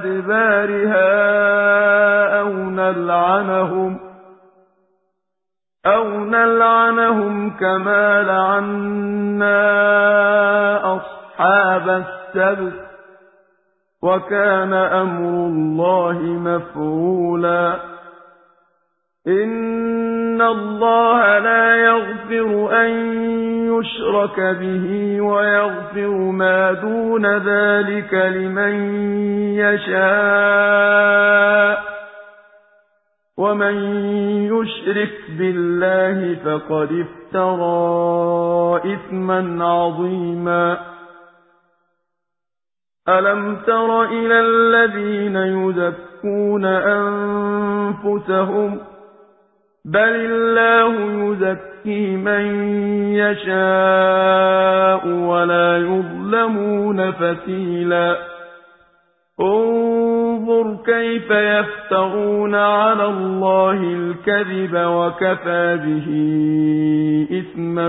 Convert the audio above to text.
أدبارها أو نلعنهم أو نلعنهم كما لعنا أصحاب السبت وكان أمر الله مفعولا إن الله لا يغفر أن يشرك به ويغفر ما دون ذلك لمن يشاء. ومن يشرك بالله فقد افترى إثما عظيما. ألم تر إلى الذين يزكون أنفسهم؟ بل الله يزكي من يشاء ولا يظلمون فتيلا انظر كيف يفترون على الله الكذب وكفى به إثما